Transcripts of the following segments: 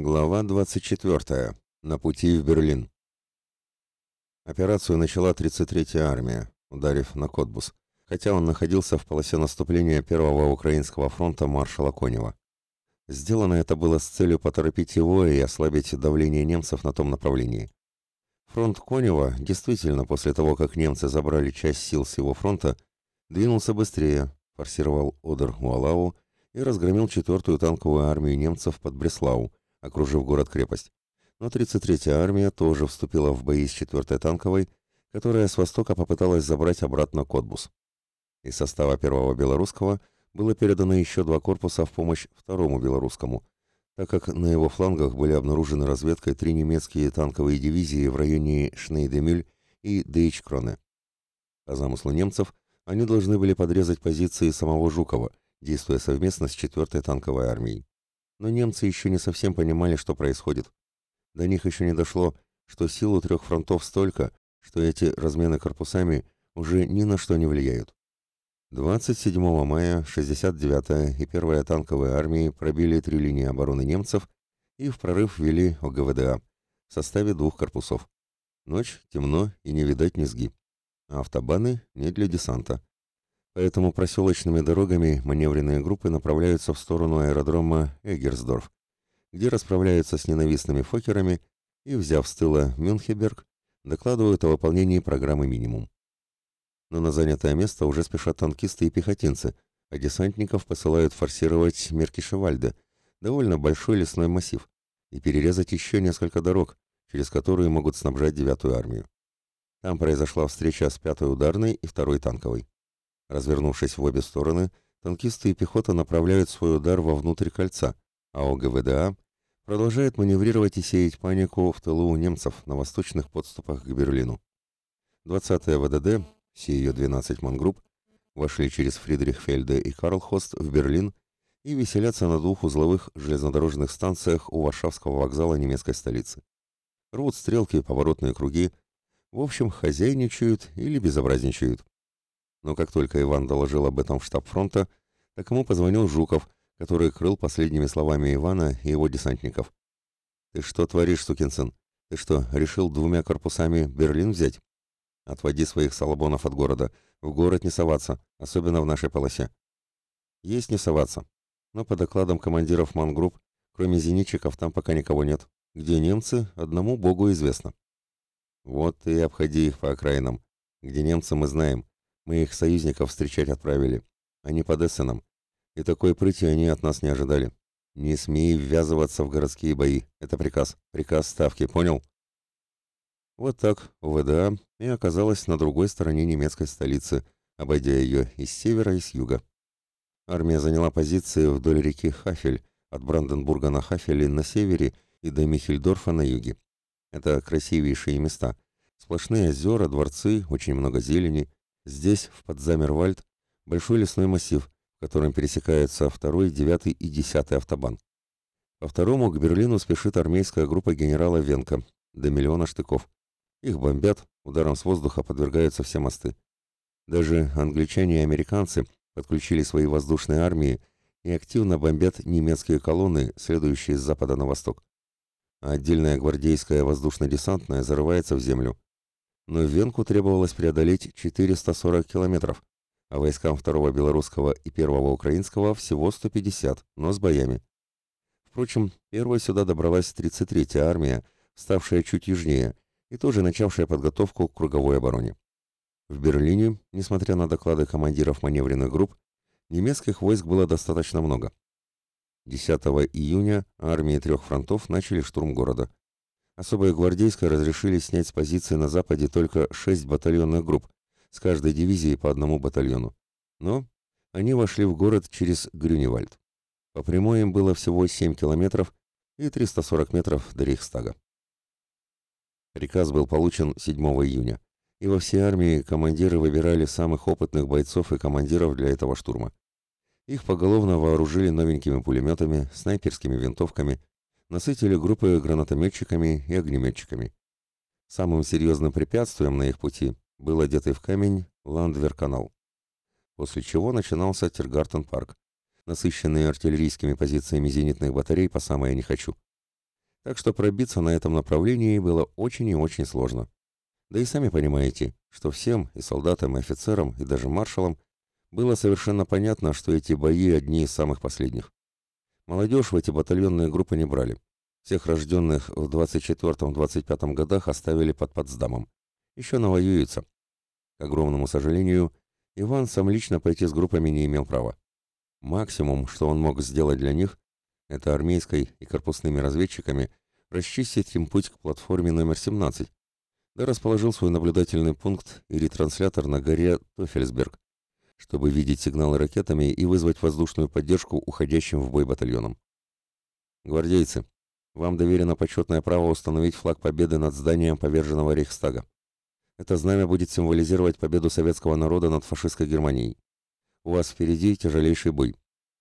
Глава 24. На пути в Берлин. Операцию начала 33-я армия, ударив на Котбус, хотя он находился в полосе наступления Первого Украинского фронта маршала Конева. Сделано это было с целью поторопить его и ослабить давление немцев на том направлении. Фронт Конева действительно после того, как немцы забрали часть сил с его фронта, двинулся быстрее, форсировал Одер-Уалау и разгромил 4-ю танковую армию немцев под Бреслау, окружив город-крепость. Но 33-я армия тоже вступила в бои с 4-й танковой, которая с востока попыталась забрать обратно Котбус. Из состава первого белорусского было передано еще два корпуса в помощь второму белорусскому, так как на его флангах были обнаружены разведкой три немецкие танковые дивизии в районе Шнейдемюль и Дейчкроне. По замыслу немцев, они должны были подрезать позиции самого Жукова, действуя совместно с 4-й танковой армией но немцы еще не совсем понимали, что происходит. До них еще не дошло, что силу трех фронтов столько, что эти размены корпусами уже ни на что не влияют. 27 мая 69-я и 1-я танковые армии пробили три линии обороны немцев и в прорыв ввели ОГВДА в составе двух корпусов. Ночь, темно и не видать низги. А автобаны не для десанта поэтому проселочными дорогами маневренные группы направляются в сторону аэродрома Эгерсдорф, где расправляются с ненавистными фокерами и, взяв с тыла Мюнхеберг, докладывают о выполнении программы «Минимум». Но на занятое место уже спешат танкисты и пехотинцы, а десантников посылают форсировать Меркишевальде, довольно большой лесной массив, и перерезать еще несколько дорог, через которые могут снабжать девятую армию. Там произошла встреча с пятой ударной и второй танковой. Развернувшись в обе стороны, танкисты и пехота направляют свой удар вовнутрь кольца, а ОГВДА продолжает маневрировать и сеять панику в тылу у немцев на восточных подступах к Берлину. 20-я ВДД, все ее 12 мангрупп, вошли через Фридрихфельде и Карлхост в Берлин и веселятся на двух узловых железнодорожных станциях у Варшавского вокзала немецкой столицы. Рвут стрелки, поворотные круги, в общем, хозяйничают или безобразничают. Но как только Иван доложил об этом в штаб фронта, так ему позвонил Жуков, который крыл последними словами Ивана и его десантников. «Ты что творишь, сукин сын? Ты что, решил двумя корпусами Берлин взять? Отводи своих салабонов от города. В город не соваться, особенно в нашей полосе». «Есть не соваться. Но по докладам командиров мангрупп, кроме зенитчиков, там пока никого нет. Где немцы, одному богу известно». «Вот и обходи их по окраинам. Где немцы, мы знаем. Мы их союзников встречать отправили. Они под Эссеном. И такой прыти они от нас не ожидали. Не смей ввязываться в городские бои. Это приказ. Приказ ставки, понял? Вот так УВДА и оказалась на другой стороне немецкой столицы, обойдя ее и с севера, и с юга. Армия заняла позиции вдоль реки Хафель, от Бранденбурга на Хафеле на севере и до Михельдорфа на юге. Это красивейшие места. Сплошные озера, дворцы, очень много зелени, Здесь, в Подзамервальд, большой лесной массив, в котором пересекаются второй, девятый и десятый автобан. По второму к Берлину спешит армейская группа генерала Венка, до миллиона штыков. Их бомбят, ударом с воздуха подвергаются все мосты. Даже англичане и американцы подключили свои воздушные армии и активно бомбят немецкие колонны, следующие с запада на восток. А отдельная гвардейская воздушно-десантная зарывается в землю но Венку требовалось преодолеть 440 километров, а войскам второго белорусского и первого украинского всего 150, но с боями. Впрочем, первой сюда добралась 33-я армия, ставшая чуть южнее и тоже начавшая подготовку к круговой обороне. В Берлине, несмотря на доклады командиров маневренных групп, немецких войск было достаточно много. 10 июня армии трех фронтов начали штурм города. Особой гвардейской разрешили снять с позиции на западе только шесть батальонных групп, с каждой дивизией по одному батальону. Но они вошли в город через Грюневальд. По прямой им было всего 7 километров и 340 метров до Рейхстага. Приказ был получен 7 июня, и во всей армии командиры выбирали самых опытных бойцов и командиров для этого штурма. Их поголовно вооружили новенькими пулеметами, снайперскими винтовками, насытили группы гранатометчиками и огнеметчиками. Самым серьезным препятствием на их пути был одетый в камень Ландвер-канал. После чего начинался Тиргартен-парк, насыщенный артиллерийскими позициями зенитных батарей по самое не хочу. так что пробиться на этом направлении было очень и очень сложно. Да и сами понимаете, что всем, и солдатам, и офицерам, и даже маршалам, было совершенно понятно, что эти бои одни из самых последних. Молодежь в эти батальонные группы не брали. Всех рожденных в 24-25 годах оставили под Потсдамом. Еще навоюются. К огромному сожалению, Иван сам лично пойти с группами не имел права. Максимум, что он мог сделать для них, это армейской и корпусными разведчиками расчистить им путь к платформе номер 17, да расположил свой наблюдательный пункт и ретранслятор на горе Тофельсберг, чтобы видеть сигналы ракетами и вызвать воздушную поддержку уходящим в бой батальонам. Гвардейцы, вам доверено почетное право установить флаг победы над зданием поверженного Рейхстага. Это знамя будет символизировать победу советского народа над фашистской Германией. У вас впереди тяжелейший бой.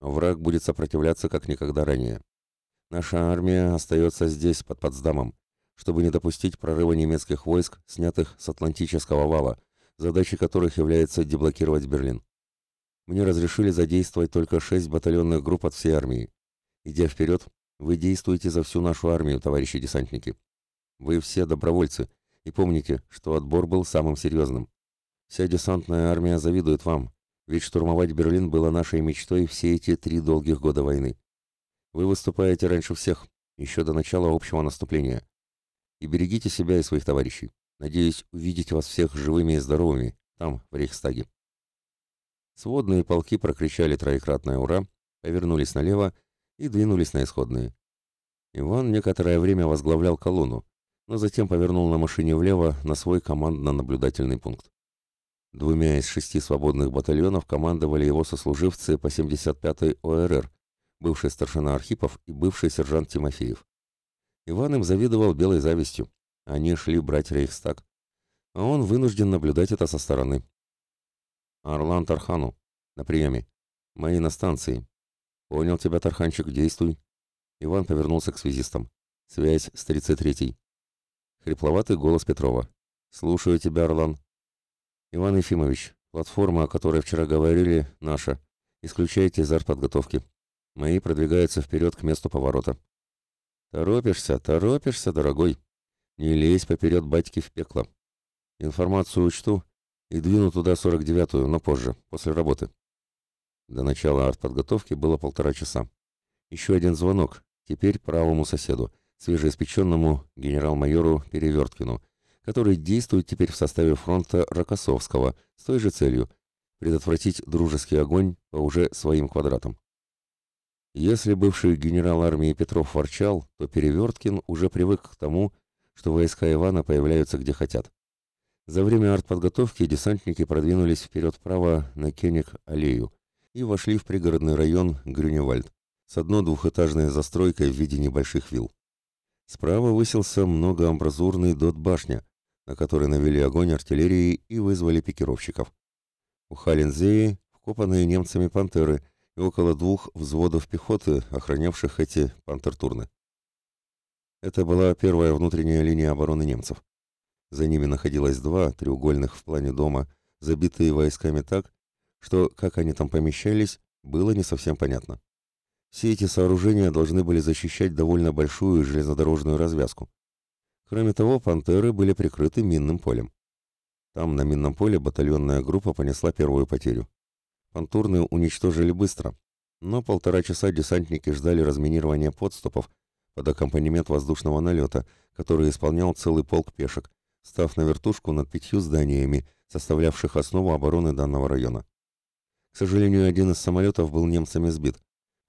Враг будет сопротивляться как никогда ранее. Наша армия остается здесь, под Потсдамом, чтобы не допустить прорыва немецких войск, снятых с Атлантического вала, задачей которых является деблокировать Берлин. Мне разрешили задействовать только шесть батальонных групп от всей армии. Идя вперед, вы действуете за всю нашу армию, товарищи десантники. Вы все добровольцы, и помните, что отбор был самым серьезным. Вся десантная армия завидует вам, ведь штурмовать Берлин было нашей мечтой все эти три долгих года войны. Вы выступаете раньше всех, еще до начала общего наступления. И берегите себя и своих товарищей. Надеюсь увидеть вас всех живыми и здоровыми, там, в Рейхстаге. Сводные полки прокричали троекратное «Ура!», повернулись налево и двинулись на исходные. Иван некоторое время возглавлял колонну, но затем повернул на машине влево на свой командно-наблюдательный пункт. Двумя из шести свободных батальонов командовали его сослуживцы по 75-й ОРР, бывший старшина Архипов и бывший сержант Тимофеев. Иван им завидовал белой завистью. Они шли брать Рейхстаг. А он вынужден наблюдать это со стороны. «Орлан Тархану. На приеме. Мои на станции. Понял тебя, Тарханчик, действуй». Иван повернулся к связистам. «Связь с 33-й». Хрипловатый голос Петрова. «Слушаю тебя, Орлан». Иван Ефимович, платформа, о которой вчера говорили, наша. Исключайте из артподготовки. Мои продвигаются вперед к месту поворота. Торопишься, торопишься, дорогой. Не лезь поперед батьки в пекло. Информацию учту и двину туда 49-ю, но позже, после работы. До начала артподготовки было полтора часа. Еще один звонок, теперь правому соседу, свежеиспеченному генерал-майору Переверткину, который действует теперь в составе фронта Рокоссовского с той же целью – предотвратить дружеский огонь по уже своим квадратам. Если бывший генерал армии Петров ворчал, то Переверткин уже привык к тому, что войска Ивана появляются где хотят. За время артподготовки десантники продвинулись вперед-вправо на Кеник-аллею и вошли в пригородный район Грюневальд с одно-двухэтажной застройкой в виде небольших вилл. Справа высился многоамбразурный дот-башня, на который навели огонь артиллерии и вызвали пикировщиков. У Халинзеи вкопанные немцами пантеры и около двух взводов пехоты, охранявших эти пантертурны. Это была первая внутренняя линия обороны немцев. За ними находилось два треугольных в плане дома, забитые войсками так, что, как они там помещались, было не совсем понятно. Все эти сооружения должны были защищать довольно большую железнодорожную развязку. Кроме того, «Пантеры» были прикрыты минным полем. Там, на минном поле, батальонная группа понесла первую потерю. Пантурны уничтожили быстро, но полтора часа десантники ждали разминирования подступов под аккомпанемент воздушного налета, который исполнял целый полк пешек, став на вертушку над пятью зданиями, составлявших основу обороны данного района. К сожалению, один из самолетов был немцами сбит.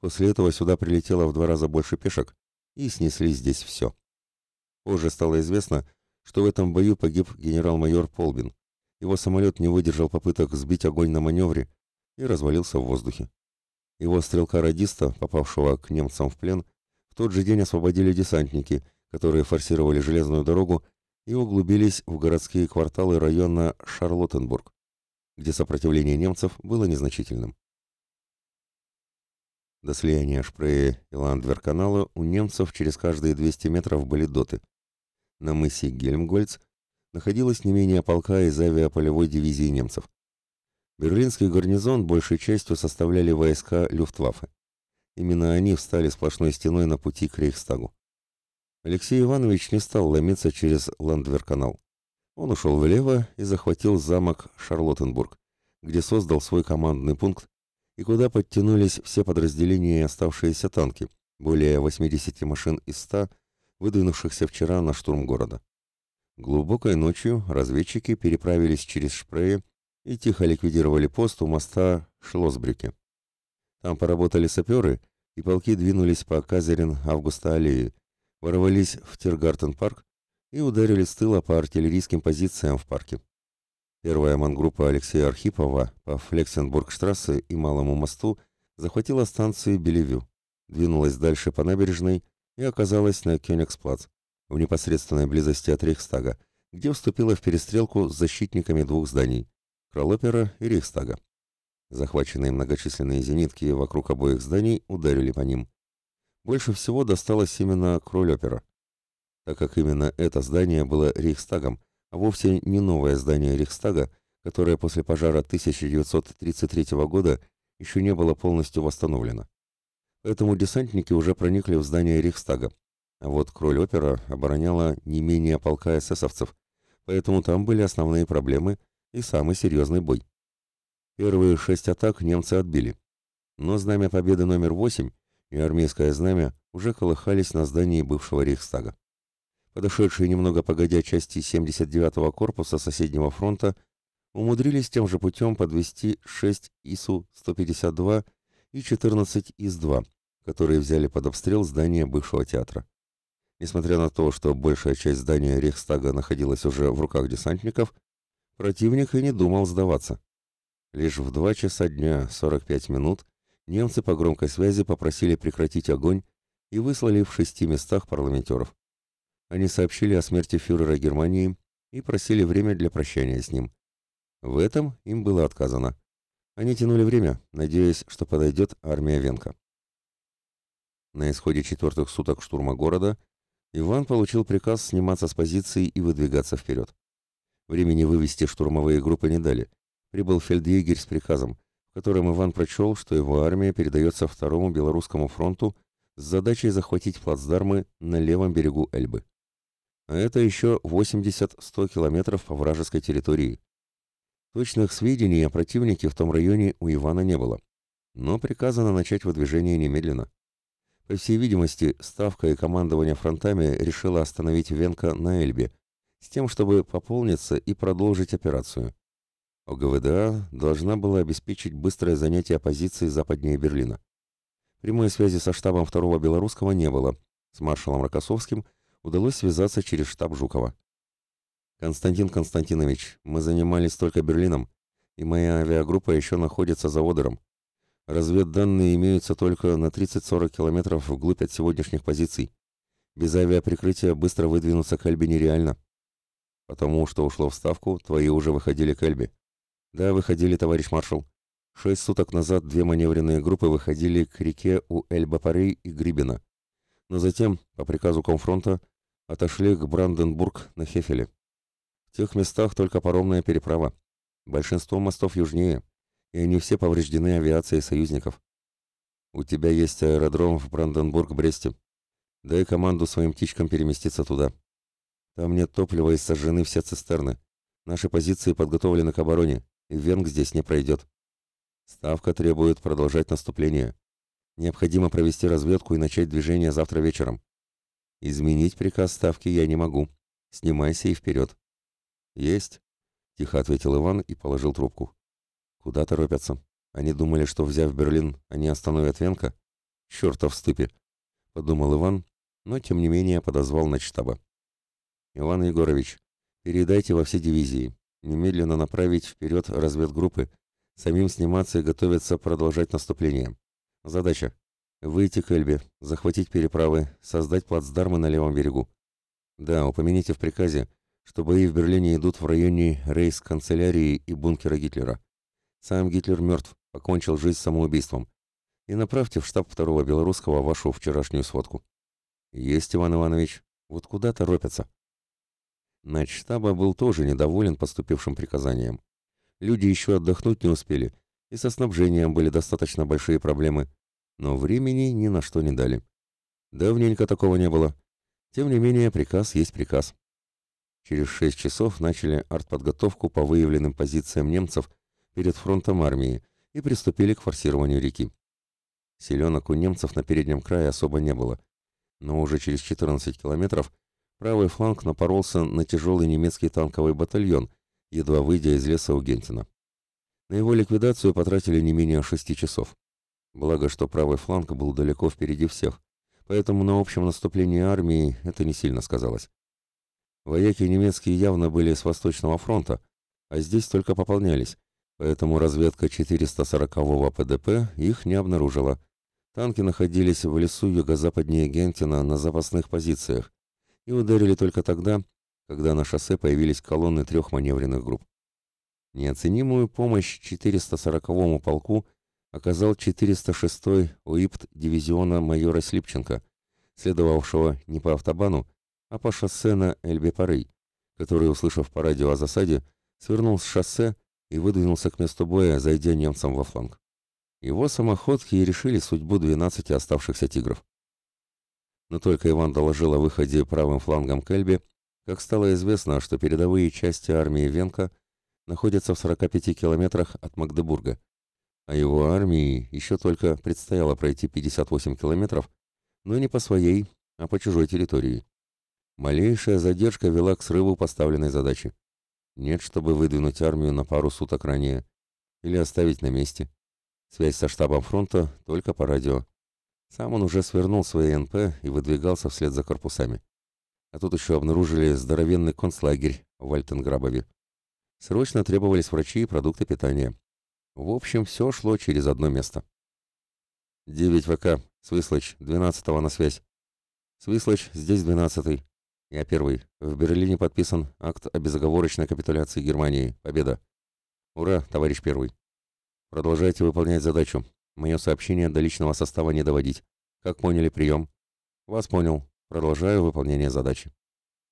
После этого сюда прилетело в два раза больше пешек, и снесли здесь все. Позже стало известно, что в этом бою погиб генерал-майор Полбин. Его самолет не выдержал попыток сбить огонь на маневре и развалился в воздухе. Его стрелка-радиста, попавшего к немцам в плен, тот же день освободили десантники, которые форсировали железную дорогу и углубились в городские кварталы района Шарлоттенбург, где сопротивление немцев было незначительным. До слияния Шпрее и Ландверканала у немцев через каждые 200 метров были доты. На мысе Гельмгольц находилось не менее полка из авиаполевой дивизии немцев. Берлинский гарнизон большей частью составляли войска Люфтваффе. Именно они встали сплошной стеной на пути к Рейхстагу. Алексей Иванович не стал ломиться через Ландвер-канал. Он ушел влево и захватил замок Шарлоттенбург, где создал свой командный пункт и куда подтянулись все подразделения и оставшиеся танки, более 80 машин из 100, выдвинувшихся вчера на штурм города. Глубокой ночью разведчики переправились через Шпрее и тихо ликвидировали пост у моста Шлосбрюке. Там поработали саперы, и полки двинулись по Казерин Августа аллее, ворвались в Тиргартен-парк и ударили с тыла по артиллерийским позициям в парке. Первая мангруппа Алексея Архипова по Флексенбургштрассе и Малому мосту захватила станцию Белевю, двинулась дальше по набережной и оказалась на Кёнигсплац, в непосредственной близости от Рейхстага, где вступила в перестрелку с защитниками двух зданий – Кролопера и Рейхстага. Захваченные многочисленные зенитки вокруг обоих зданий ударили по ним. Больше всего досталось именно Кролопера, так как именно это здание было Рейхстагом, а вовсе не новое здание Рейхстага, которое после пожара 1933 года еще не было полностью восстановлено. Поэтому десантники уже проникли в здание Рейхстага, а вот Кроль-опера обороняла не менее полка эсэсовцев, поэтому там были основные проблемы и самый серьезный бой. Первые шесть атак немцы отбили, но знамя победы номер восемь и армейское знамя уже колыхались на здании бывшего Рейхстага. Подошедшие немного погодя части 79-го корпуса соседнего фронта умудрились тем же путем подвести 6 ИСУ-152 и 14 ИС-2, которые взяли под обстрел здание бывшего театра. Несмотря на то, что большая часть здания Рейхстага находилась уже в руках десантников, противник и не думал сдаваться. Лишь в 2 часа дня 45 минут немцы по громкой связи попросили прекратить огонь и выслали в шести местах парламентеров. Они сообщили о смерти фюрера Германии и просили время для прощания с ним. В этом им было отказано. Они тянули время, надеясь, что подойдет армия Венка. На исходе четвертых суток штурма города Иван получил приказ сниматься с позиции и выдвигаться вперед. Времени вывести штурмовые группы не дали. Прибыл фельдъегерь с приказом, в котором Иван прочел, что его армия передается Второму Белорусскому фронту с задачей захватить плацдармы на левом берегу Эльбы. А это еще 80-100 километров по вражеской территории. Точных сведений о противнике в том районе у Ивана не было, но приказано начать выдвижение немедленно. По всей видимости, Ставка и командование фронтами решило остановить Венка на Эльбе, с тем, чтобы пополниться и продолжить операцию. ОГВДА должна была обеспечить быстрое занятие позиции западнее Берлина. Прямой связи со штабом второго белорусского не было. С маршалом Рокоссовским удалось связаться через штаб Жукова. «Константин Константинович, мы занимались только Берлином, и моя авиагруппа еще находится за Одером. Разведданные имеются только на 30-40 километров вглубь от сегодняшних позиций. Без авиаприкрытия быстро выдвинуться к Эльбе нереально. Потому что ушло в ставку, твои уже выходили к Эльбе. Да, выходили, товарищ маршал. Шесть суток назад две маневренные группы выходили к реке у Эльба-Парей и Грибина. Но затем, по приказу Комфронта, отошли к Бранденбург на Хефеле. В тех местах только паромная переправа. Большинство мостов южнее и они все повреждены авиацией союзников. У тебя есть аэродром в Бранденбург-Бресте. Дай команду своим птичкам переместиться туда. Там нет топлива и сожжены все цистерны. Наши позиции подготовлены к обороне, Венг здесь не пройдет. Ставка требует продолжать наступление. Необходимо провести разведку и начать движение завтра вечером. Изменить приказ Ставки я не могу. Снимайся и вперед. Есть, тихо ответил Иван и положил трубку. Куда торопятся? Они думали, что, взяв Берлин, они остановят Венка? Чертов стыпи! Подумал Иван, но, тем не менее, подозвал начштаба. Иван Егорович, передайте во все дивизии. Немедленно направить вперед разведгруппы. Самим сниматься и готовиться продолжать наступление. Задача — выйти к Эльбе, захватить переправы, создать плацдармы на левом берегу. Да, упомяните в приказе, что бои в Берлине идут в районе рейс-канцелярии и бункера Гитлера. Сам Гитлер мертв, покончил жизнь самоубийством. И направьте в штаб второго белорусского вашу вчерашнюю сводку. Есть, Иван Иванович. Вот куда торопятся? Начштаба был тоже недоволен поступившим приказанием. Люди еще отдохнуть не успели, и со снабжением были достаточно большие проблемы, но времени ни на что не дали. Давненько такого не было. Тем не менее, приказ есть приказ. Через шесть часов начали артподготовку по выявленным позициям немцев перед фронтом армии и приступили к форсированию реки. Селенок у немцев на переднем крае особо не было, но уже через 14 километров правый фланг напоролся на тяжелый немецкий танковый батальон, едва выйдя из леса у Гентина. На его ликвидацию потратили не менее шести часов. Благо, что правый фланг был далеко впереди всех, поэтому на общем наступлении армии это не сильно сказалось. Вояки немецкие явно были с Восточного фронта, а здесь только пополнялись, поэтому разведка 440-го ПДП их не обнаружила. Танки находились в лесу юго-западнее Гентина на запасных позициях и ударили только тогда, когда на шоссе появились колонны трех маневренных групп. Неоценимую помощь 440-му полку оказал 406-й УИПТ дивизиона майора Слипченко, следовавшего не по автобану, а по шоссе на Эльбе-Парей, который, услышав по радио о засаде, свернул с шоссе и выдвинулся к месту боя, зайдя немцам во фланг. Его самоходки и решили судьбу 12 оставшихся тигров. Но только Иван доложил о выходе правым флангом к как стало известно, что передовые части армии Венка находятся в 45 километрах от Магдебурга, а его армии еще только предстояло пройти 58 километров, но не по своей, а по чужой территории. Малейшая задержка вела к срыву поставленной задачи. Нет, чтобы выдвинуть армию на пару суток ранее или оставить на месте. Связь со штабом фронта только по радио. Сам он уже свернул свои НП и выдвигался вслед за корпусами. А тут еще обнаружили здоровенный концлагерь в Альтенграбове. Срочно требовались врачи и продукты питания. В общем, все шло через одно место. 9 ВК. Свислочь. 12-го на связь. Свислочь. Здесь 12-й. Я первый. В Берлине подписан акт о безоговорочной капитуляции Германии. Победа. Ура, товарищ первый. Продолжайте выполнять задачу. Мое сообщение до личного состава не доводить. Как поняли прием? Вас понял. Продолжаю выполнение задачи.